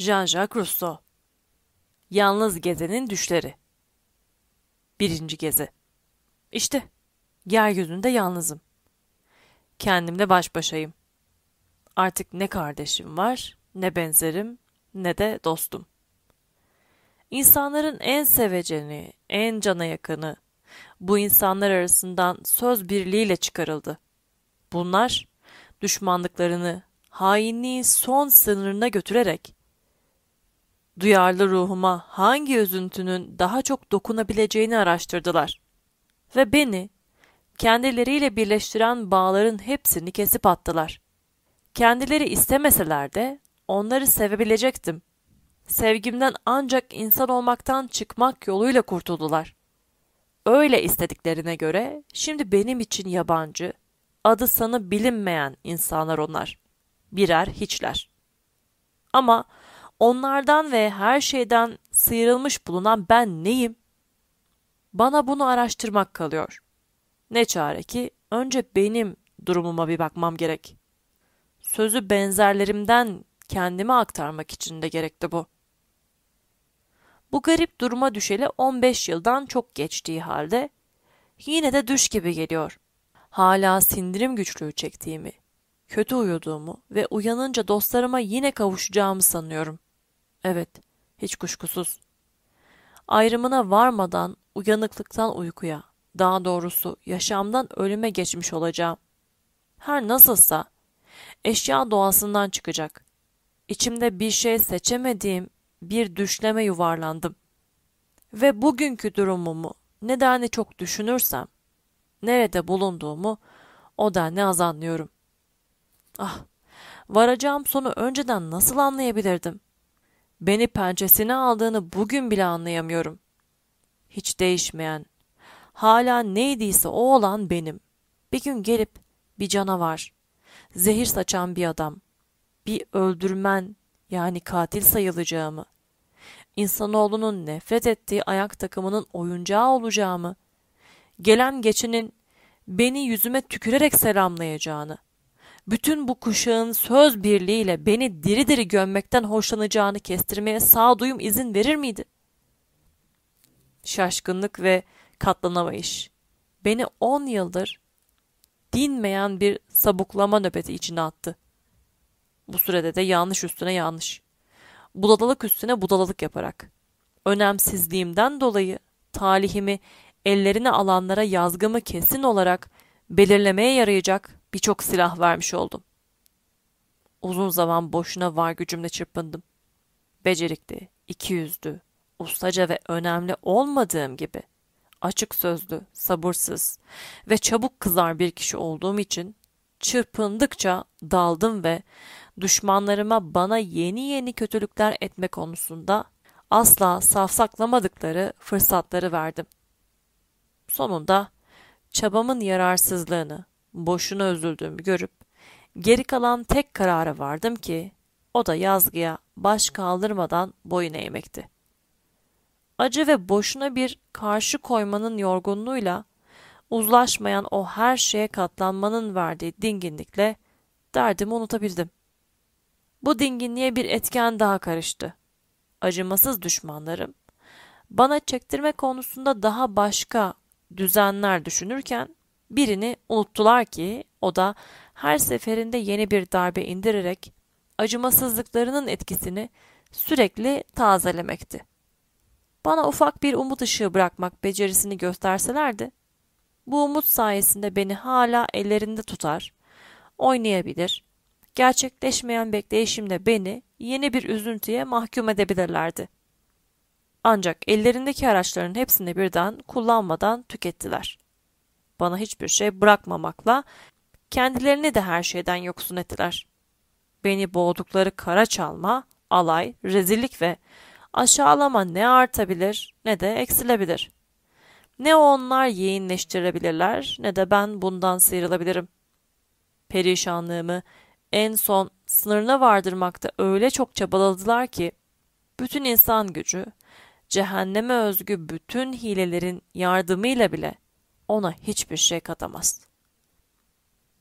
Jean-Jacques Rousseau Yalnız Gezenin Düşleri Birinci Gezi İşte, yeryüzünde yalnızım. Kendimle baş başayım. Artık ne kardeşim var, ne benzerim, ne de dostum. İnsanların en seveceni, en cana yakını, bu insanlar arasından söz birliğiyle çıkarıldı. Bunlar, düşmanlıklarını hainliğin son sınırına götürerek, duyarlı ruhuma hangi üzüntünün daha çok dokunabileceğini araştırdılar. Ve beni, kendileriyle birleştiren bağların hepsini kesip attılar. Kendileri istemeseler de onları sevebilecektim. Sevgimden ancak insan olmaktan çıkmak yoluyla kurtuldular. Öyle istediklerine göre şimdi benim için yabancı, adı sanı bilinmeyen insanlar onlar. Birer hiçler. Ama onlardan ve her şeyden sıyrılmış bulunan ben neyim? Bana bunu araştırmak kalıyor. Ne çare ki önce benim durumuma bir bakmam gerek. Sözü benzerlerimden kendime aktarmak için de gerekti bu. Bu garip duruma düşeli 15 yıldan çok geçtiği halde yine de düş gibi geliyor. Hala sindirim güçlüğü çektiğimi, kötü uyuduğumu ve uyanınca dostlarıma yine kavuşacağımı sanıyorum. Evet, hiç kuşkusuz. Ayrımına varmadan uyanıklıktan uykuya, daha doğrusu yaşamdan ölüme geçmiş olacağım. Her nasılsa eşya doğasından çıkacak. İçimde bir şey seçemediğim bir düşleme yuvarlandım. Ve bugünkü durumumu nedeni çok düşünürsem, nerede bulunduğumu o ne az anlıyorum. Ah, varacağım sonu önceden nasıl anlayabilirdim? Beni pençesine aldığını bugün bile anlayamıyorum. Hiç değişmeyen, hala neydiyse o olan benim. Bir gün gelip bir canavar, zehir saçan bir adam, bir öldürmen yani katil sayılacağımı, insanoğlunun nefret ettiği ayak takımının oyuncağı olacağımı, gelen geçinin beni yüzüme tükürerek selamlayacağını, bütün bu kuşağın söz birliğiyle beni diri diri gömmekten hoşlanacağını kestirmeye sağduyum izin verir miydi? Şaşkınlık ve katlanamayış beni on yıldır dinmeyen bir sabuklama nöbeti içine attı. Bu sürede de yanlış üstüne yanlış. Budalalık üstüne budalalık yaparak. Önemsizliğimden dolayı talihimi ellerine alanlara yazgımı kesin olarak belirlemeye yarayacak birçok silah vermiş oldum. Uzun zaman boşuna var gücümle çırpındım. Becerikli, ikiyüzlü, ustaca ve önemli olmadığım gibi açık sözlü, sabırsız ve çabuk kızar bir kişi olduğum için çırpındıkça daldım ve düşmanlarıma bana yeni yeni kötülükler etme konusunda asla safsaklamadıkları fırsatları verdim. Sonunda çabamın yararsızlığını, boşuna üzüldüğümü görüp geri kalan tek karara vardım ki o da yazgıya baş kaldırmadan boyun eğmekti. Acı ve boşuna bir karşı koymanın yorgunluğuyla uzlaşmayan o her şeye katlanmanın verdiği dinginlikle derdimi unutabildim. Bu dinginliğe bir etken daha karıştı. Acımasız düşmanlarım bana çektirme konusunda daha başka düzenler düşünürken birini unuttular ki o da her seferinde yeni bir darbe indirerek acımasızlıklarının etkisini sürekli tazelemekti. Bana ufak bir umut ışığı bırakmak becerisini gösterselerdi, bu umut sayesinde beni hala ellerinde tutar, oynayabilir, gerçekleşmeyen bekleyişimde beni yeni bir üzüntüye mahkum edebilirlerdi. Ancak ellerindeki araçların hepsini birden kullanmadan tükettiler. Bana hiçbir şey bırakmamakla kendilerini de her şeyden yoksun ettiler. Beni boğdukları kara çalma, alay, rezillik ve aşağılama ne artabilir ne de eksilebilir. Ne onlar yeğinleştirebilirler ne de ben bundan sıyrılabilirim. Perişanlığımı en son sınırına vardırmakta öyle çok çabaladılar ki bütün insan gücü, cehenneme özgü bütün hilelerin yardımıyla bile ona hiçbir şey katamaz.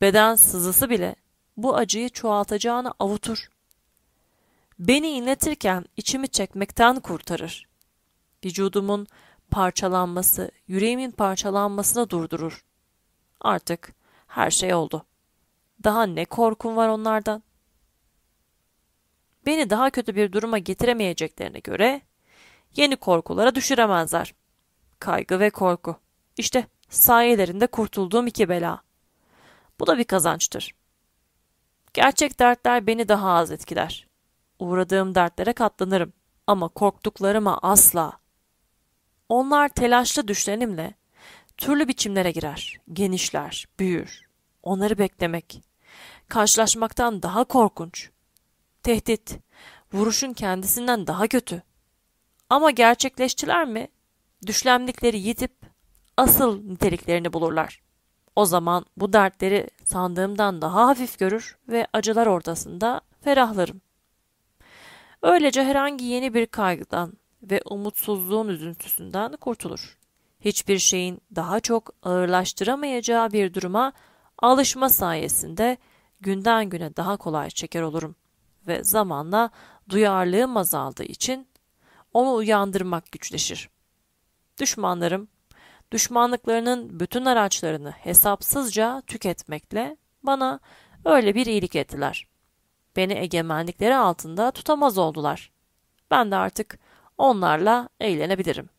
Beden sızısı bile bu acıyı çoğaltacağını avutur. beni inletirken içimi çekmekten kurtarır. Vücudumun parçalanması, yüreğimin parçalanmasını durdurur. Artık her şey oldu. Daha ne korkum var onlardan? Beni daha kötü bir duruma getiremeyeceklerine göre yeni korkulara düşüremezler. Kaygı ve korku. İşte sayelerinde kurtulduğum iki bela. Bu da bir kazançtır. Gerçek dertler beni daha az etkiler. Uğradığım dertlere katlanırım ama korktuklarıma asla. Onlar telaşlı düşlenimle türlü biçimlere girer, genişler, büyür. Onları beklemek, karşılaşmaktan daha korkunç. Tehdit, vuruşun kendisinden daha kötü. Ama gerçekleştiler mi, düşlemlikleri yitip asıl niteliklerini bulurlar. O zaman bu dertleri sandığımdan daha hafif görür ve acılar ortasında ferahlarım. Öylece herhangi yeni bir kaygıdan ve umutsuzluğun üzüntüsünden kurtulur. Hiçbir şeyin daha çok ağırlaştıramayacağı bir duruma alışma sayesinde günden güne daha kolay çeker olurum ve zamanla duyarlılığım azaldığı için onu uyandırmak güçleşir. Düşmanlarım düşmanlıklarının bütün araçlarını hesapsızca tüketmekle bana öyle bir iyilik ettiler. Beni egemenlikleri altında tutamaz oldular. Ben de artık onlarla eğlenebilirim.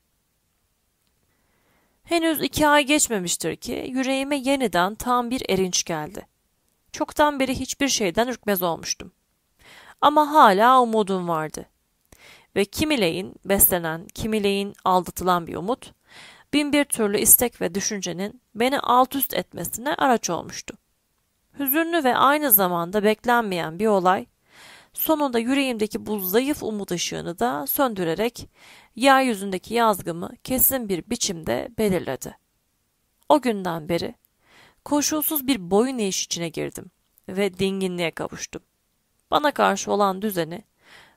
Henüz iki ay geçmemiştir ki yüreğime yeniden tam bir erinç geldi. Çoktan beri hiçbir şeyden ürkmez olmuştum. Ama hala umudum vardı. Ve kimileyin beslenen, kimileyin aldatılan bir umut, bin bir türlü istek ve düşüncenin beni alt üst etmesine araç olmuştu. Hüzünlü ve aynı zamanda beklenmeyen bir olay, sonunda yüreğimdeki bu zayıf umut ışığını da söndürerek yeryüzündeki yazgımı kesin bir biçimde belirledi. O günden beri koşulsuz bir boyun eğiş içine girdim ve dinginliğe kavuştum. Bana karşı olan düzeni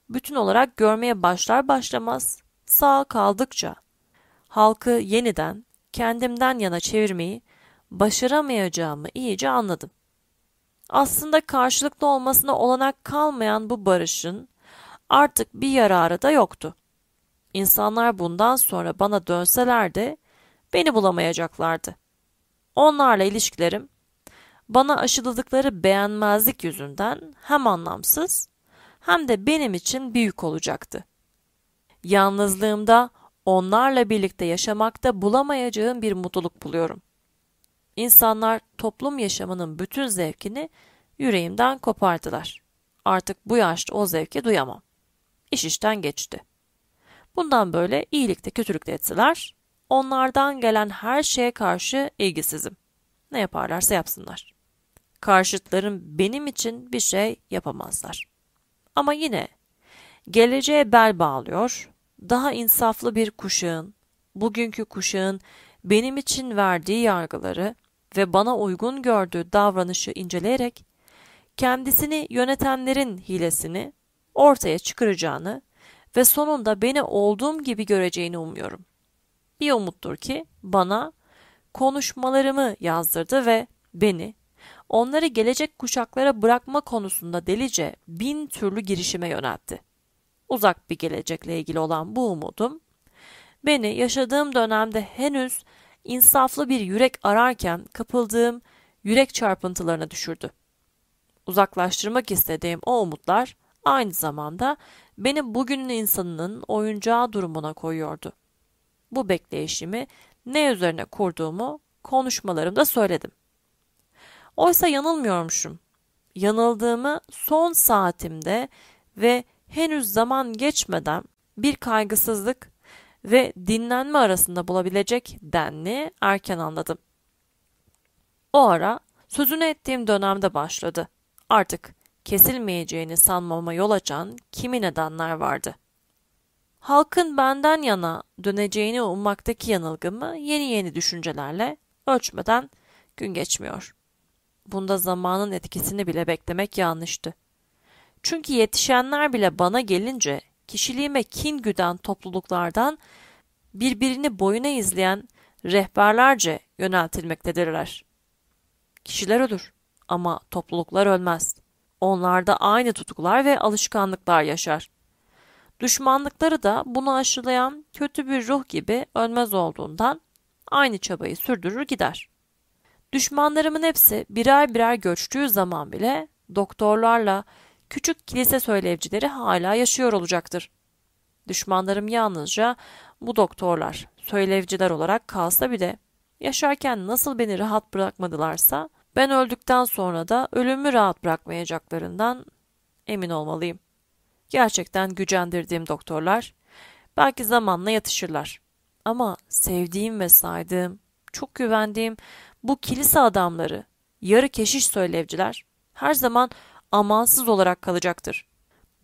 bütün olarak görmeye başlar başlamaz sağ kaldıkça halkı yeniden kendimden yana çevirmeyi başaramayacağımı iyice anladım. Aslında karşılıklı olmasına olanak kalmayan bu barışın artık bir yararı da yoktu. İnsanlar bundan sonra bana dönseler de beni bulamayacaklardı. Onlarla ilişkilerim bana aşıladıkları beğenmezlik yüzünden hem anlamsız hem de benim için büyük olacaktı. Yalnızlığımda onlarla birlikte yaşamakta bulamayacağım bir mutluluk buluyorum. İnsanlar toplum yaşamının bütün zevkini yüreğimden kopardılar. Artık bu yaşta o zevki duyamam. İş işten geçti. Bundan böyle iyilikte kötülükte etseler, onlardan gelen her şeye karşı ilgisizim. Ne yaparlarsa yapsınlar. Karşıtlarım benim için bir şey yapamazlar. Ama yine geleceğe bel bağlıyor, daha insaflı bir kuşağın, bugünkü kuşağın benim için verdiği yargıları ve bana uygun gördüğü davranışı inceleyerek kendisini yönetenlerin hilesini ortaya çıkaracağını ve sonunda beni olduğum gibi göreceğini umuyorum. Bir umuttur ki bana konuşmalarımı yazdırdı ve beni onları gelecek kuşaklara bırakma konusunda delice bin türlü girişime yöneltti. Uzak bir gelecekle ilgili olan bu umudum, beni yaşadığım dönemde henüz insaflı bir yürek ararken kapıldığım yürek çarpıntılarına düşürdü. Uzaklaştırmak istediğim o umutlar aynı zamanda beni bugünün insanının oyuncağı durumuna koyuyordu. Bu bekleyişimi ne üzerine kurduğumu konuşmalarımda söyledim. Oysa yanılmıyormuşum. Yanıldığımı son saatimde ve henüz zaman geçmeden bir kaygısızlık ve dinlenme arasında bulabilecek denli erken anladım. O ara sözünü ettiğim dönemde başladı. Artık kesilmeyeceğini sanmama yol açan kimi nedenler vardı. Halkın benden yana döneceğini ummaktaki yanılgımı yeni yeni düşüncelerle ölçmeden gün geçmiyor. Bunda zamanın etkisini bile beklemek yanlıştı. Çünkü yetişenler bile bana gelince kişiliğime kin güden topluluklardan birbirini boyuna izleyen rehberlerce yöneltilmektedirler. Kişiler ölür ama topluluklar ölmez. Onlarda aynı tutkular ve alışkanlıklar yaşar. Düşmanlıkları da bunu aşılayan kötü bir ruh gibi ölmez olduğundan aynı çabayı sürdürür gider. Düşmanlarımın hepsi birer birer göçtüğü zaman bile doktorlarla küçük kilise söylevcileri hala yaşıyor olacaktır. Düşmanlarım yalnızca bu doktorlar, söylevciler olarak kalsa bile yaşarken nasıl beni rahat bırakmadılarsa ben öldükten sonra da ölümü rahat bırakmayacaklarından emin olmalıyım. Gerçekten gücendirdiğim doktorlar belki zamanla yatışırlar. Ama sevdiğim ve saydığım, çok güvendiğim bu kilise adamları, yarı keşiş söylevciler her zaman amansız olarak kalacaktır.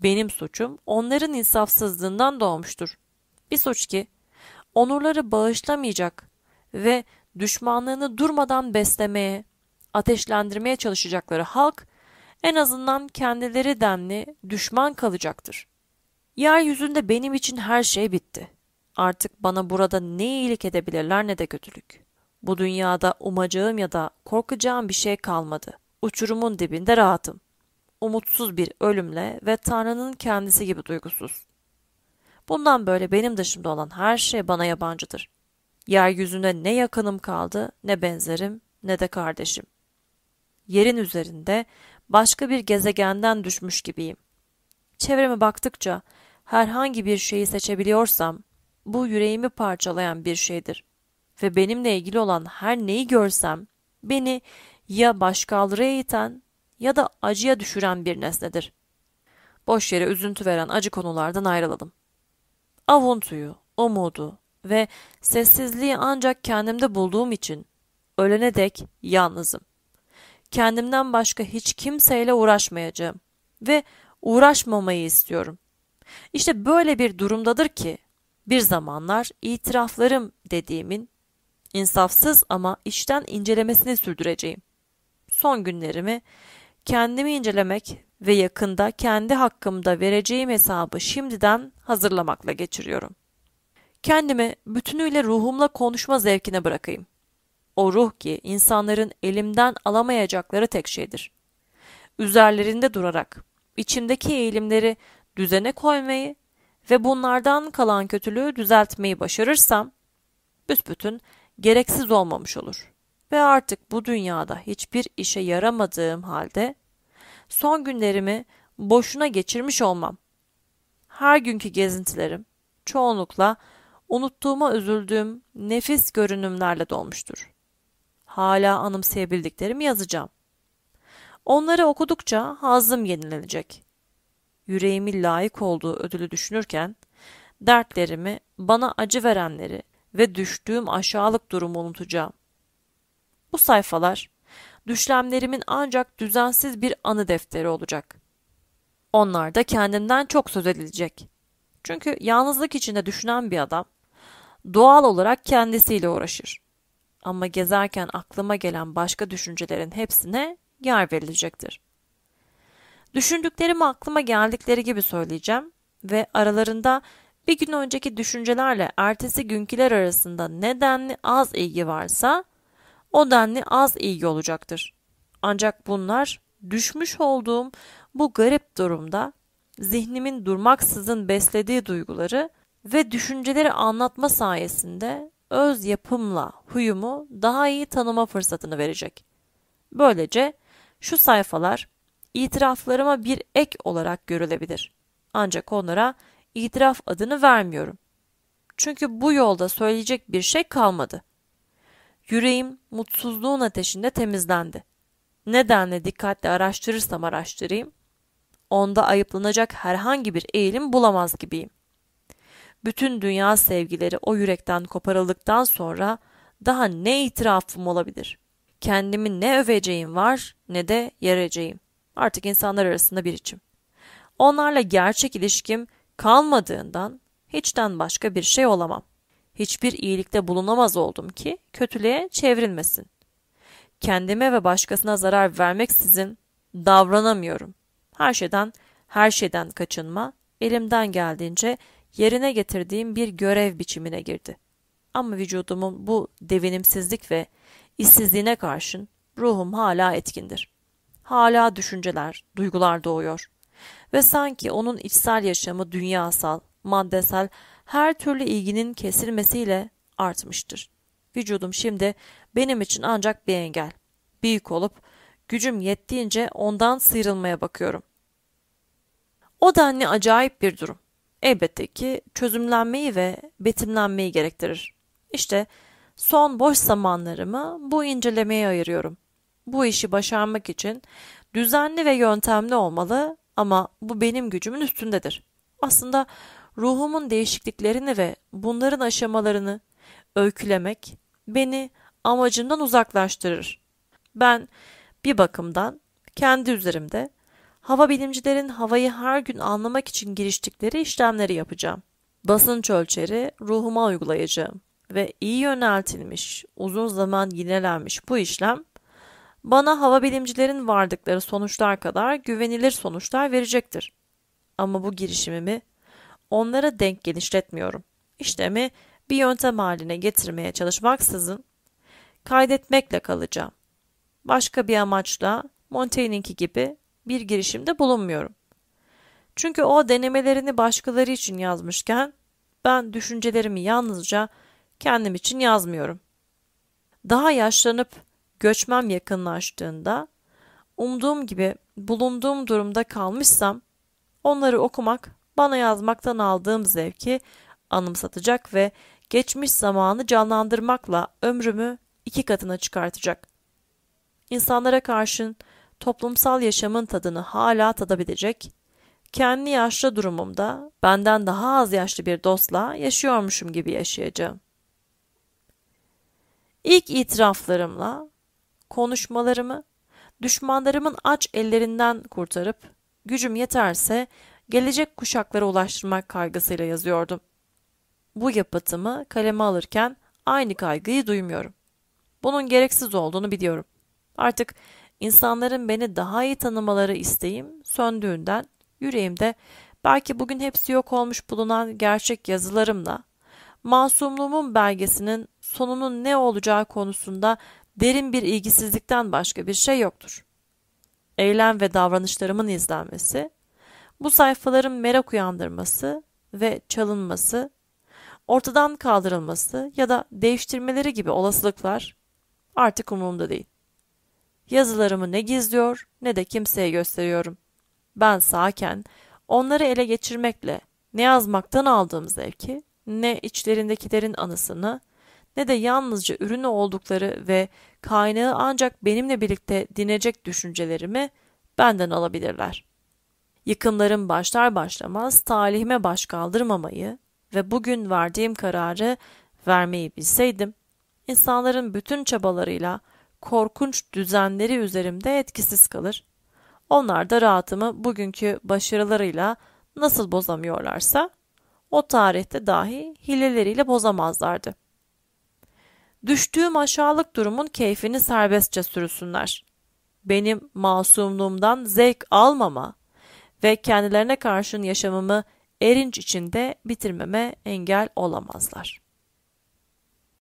Benim suçum onların insafsızlığından doğmuştur. Bir suç ki onurları bağışlamayacak ve düşmanlığını durmadan beslemeye, ateşlendirmeye çalışacakları halk en azından kendileri denli düşman kalacaktır. Yeryüzünde benim için her şey bitti. Artık bana burada ne iyilik edebilirler ne de kötülük. Bu dünyada umacağım ya da korkacağım bir şey kalmadı. Uçurumun dibinde rahatım. Umutsuz bir ölümle ve Tanrı'nın kendisi gibi duygusuz. Bundan böyle benim dışımda olan her şey bana yabancıdır. Yeryüzünde ne yakınım kaldı, ne benzerim, ne de kardeşim. Yerin üzerinde başka bir gezegenden düşmüş gibiyim. Çevreme baktıkça herhangi bir şeyi seçebiliyorsam bu yüreğimi parçalayan bir şeydir. Ve benimle ilgili olan her neyi görsem beni ya başkaldırıya iten ya da acıya düşüren bir nesnedir. Boş yere üzüntü veren acı konulardan ayrılalım. Avuntuyu, umudu ve sessizliği ancak kendimde bulduğum için ölene dek yalnızım. Kendimden başka hiç kimseyle uğraşmayacağım ve uğraşmamayı istiyorum. İşte böyle bir durumdadır ki bir zamanlar itiraflarım dediğimin insafsız ama içten incelemesini sürdüreceğim. Son günlerimi kendimi incelemek ve yakında kendi hakkımda vereceğim hesabı şimdiden hazırlamakla geçiriyorum. Kendimi bütünüyle ruhumla konuşma zevkine bırakayım. O ruh ki insanların elimden alamayacakları tek şeydir. Üzerlerinde durarak içimdeki eğilimleri düzene koymayı ve bunlardan kalan kötülüğü düzeltmeyi başarırsam büsbütün gereksiz olmamış olur. Ve artık bu dünyada hiçbir işe yaramadığım halde son günlerimi boşuna geçirmiş olmam. Her günkü gezintilerim çoğunlukla unuttuğuma üzüldüğüm nefis görünümlerle dolmuştur. Hala anımsayabildiklerimi yazacağım. Onları okudukça hazım yenilenecek. Yüreğimi layık olduğu ödülü düşünürken, dertlerimi, bana acı verenleri ve düştüğüm aşağılık durumu unutacağım. Bu sayfalar, düşlemlerimin ancak düzensiz bir anı defteri olacak. Onlar da kendimden çok söz edilecek. Çünkü yalnızlık içinde düşünen bir adam, doğal olarak kendisiyle uğraşır. Ama gezerken aklıma gelen başka düşüncelerin hepsine yer verilecektir. Düşündüklerimi aklıma geldikleri gibi söyleyeceğim ve aralarında bir gün önceki düşüncelerle ertesi günkiler arasında nedenli az ilgi varsa o denli az ilgi olacaktır. Ancak bunlar düşmüş olduğum bu garip durumda zihnimin durmaksızın beslediği duyguları ve düşünceleri anlatma sayesinde öz yapımla huyumu daha iyi tanıma fırsatını verecek. Böylece şu sayfalar itiraflarıma bir ek olarak görülebilir. Ancak onlara itiraf adını vermiyorum. Çünkü bu yolda söyleyecek bir şey kalmadı. Yüreğim mutsuzluğun ateşinde temizlendi. Nedenle dikkatli araştırırsam araştırayım, onda ayıplanacak herhangi bir eğilim bulamaz gibiyim. Bütün dünya sevgileri o yürekten koparıldıktan sonra daha ne itirafım olabilir? Kendimi ne öveceğim var ne de yereceğim. Artık insanlar arasında bir içim. Onlarla gerçek ilişkim kalmadığından hiçten başka bir şey olamam. Hiçbir iyilikte bulunamaz oldum ki kötülüğe çevrilmesin. Kendime ve başkasına zarar vermeksizin davranamıyorum. Her şeyden, her şeyden kaçınma, elimden geldiğince yerine getirdiğim bir görev biçimine girdi. Ama vücudumun bu devinimsizlik ve işsizliğine karşın ruhum hala etkindir. hala düşünceler, duygular doğuyor. Ve sanki onun içsel yaşamı dünyasal, maddesel her türlü ilginin kesilmesiyle artmıştır. Vücudum şimdi benim için ancak bir engel. Büyük olup gücüm yettiğince ondan sıyrılmaya bakıyorum. O denli acayip bir durum. Elbette ki çözümlenmeyi ve betimlenmeyi gerektirir. İşte son boş zamanlarımı bu incelemeye ayırıyorum. Bu işi başarmak için düzenli ve yöntemli olmalı ama bu benim gücümün üstündedir. Aslında ruhumun değişikliklerini ve bunların aşamalarını öykülemek beni amacımdan uzaklaştırır. Ben bir bakımdan kendi üzerimde hava bilimcilerin havayı her gün anlamak için giriştikleri işlemleri yapacağım. Basınç ölçeri ruhuma uygulayacağım ve iyi yöneltilmiş, uzun zaman yinelenmiş bu işlem bana hava bilimcilerin vardıkları sonuçlar kadar güvenilir sonuçlar verecektir. Ama bu girişimimi onlara denk genişletmiyorum. İşlemi bir yöntem haline getirmeye çalışmaksızın kaydetmekle kalacağım. Başka bir amaçla Montaigne'inki gibi bir girişimde bulunmuyorum. Çünkü o denemelerini başkaları için yazmışken ben düşüncelerimi yalnızca kendim için yazmıyorum. Daha yaşlanıp göçmem yakınlaştığında umduğum gibi bulunduğum durumda kalmışsam onları okumak bana yazmaktan aldığım zevki anımsatacak ve geçmiş zamanı canlandırmakla ömrümü iki katına çıkartacak. İnsanlara karşın toplumsal yaşamın tadını hala tadabilecek, kendi yaşlı durumumda benden daha az yaşlı bir dostla yaşıyormuşum gibi yaşayacağım. İlk itiraflarımla konuşmalarımı düşmanlarımın aç ellerinden kurtarıp gücüm yeterse gelecek kuşaklara ulaştırmak kaygısıyla yazıyordum. Bu yapıtımı kaleme alırken aynı kaygıyı duymuyorum. Bunun gereksiz olduğunu biliyorum. Artık insanların beni daha iyi tanımaları isteğim söndüğünden yüreğimde belki bugün hepsi yok olmuş bulunan gerçek yazılarımla masumluğumun belgesinin sonunun ne olacağı konusunda derin bir ilgisizlikten başka bir şey yoktur. Eylem ve davranışlarımın izlenmesi, bu sayfaların merak uyandırması ve çalınması, ortadan kaldırılması ya da değiştirmeleri gibi olasılıklar artık umurumda değil. Yazılarımı ne gizliyor ne de kimseye gösteriyorum. Ben sağken onları ele geçirmekle ne yazmaktan aldığım zevki, ne içlerindekilerin anısını, ne de yalnızca ürünü oldukları ve kaynağı ancak benimle birlikte dinecek düşüncelerimi benden alabilirler. Yıkımlarım başlar başlamaz talihime baş kaldırmamayı ve bugün verdiğim kararı vermeyi bilseydim, insanların bütün çabalarıyla korkunç düzenleri üzerimde etkisiz kalır. Onlar da rahatımı bugünkü başarılarıyla nasıl bozamıyorlarsa o tarihte dahi hileleriyle bozamazlardı. Düştüğüm aşağılık durumun keyfini serbestçe sürüsünler. Benim masumluğumdan zevk almama ve kendilerine karşın yaşamımı erinç içinde bitirmeme engel olamazlar.''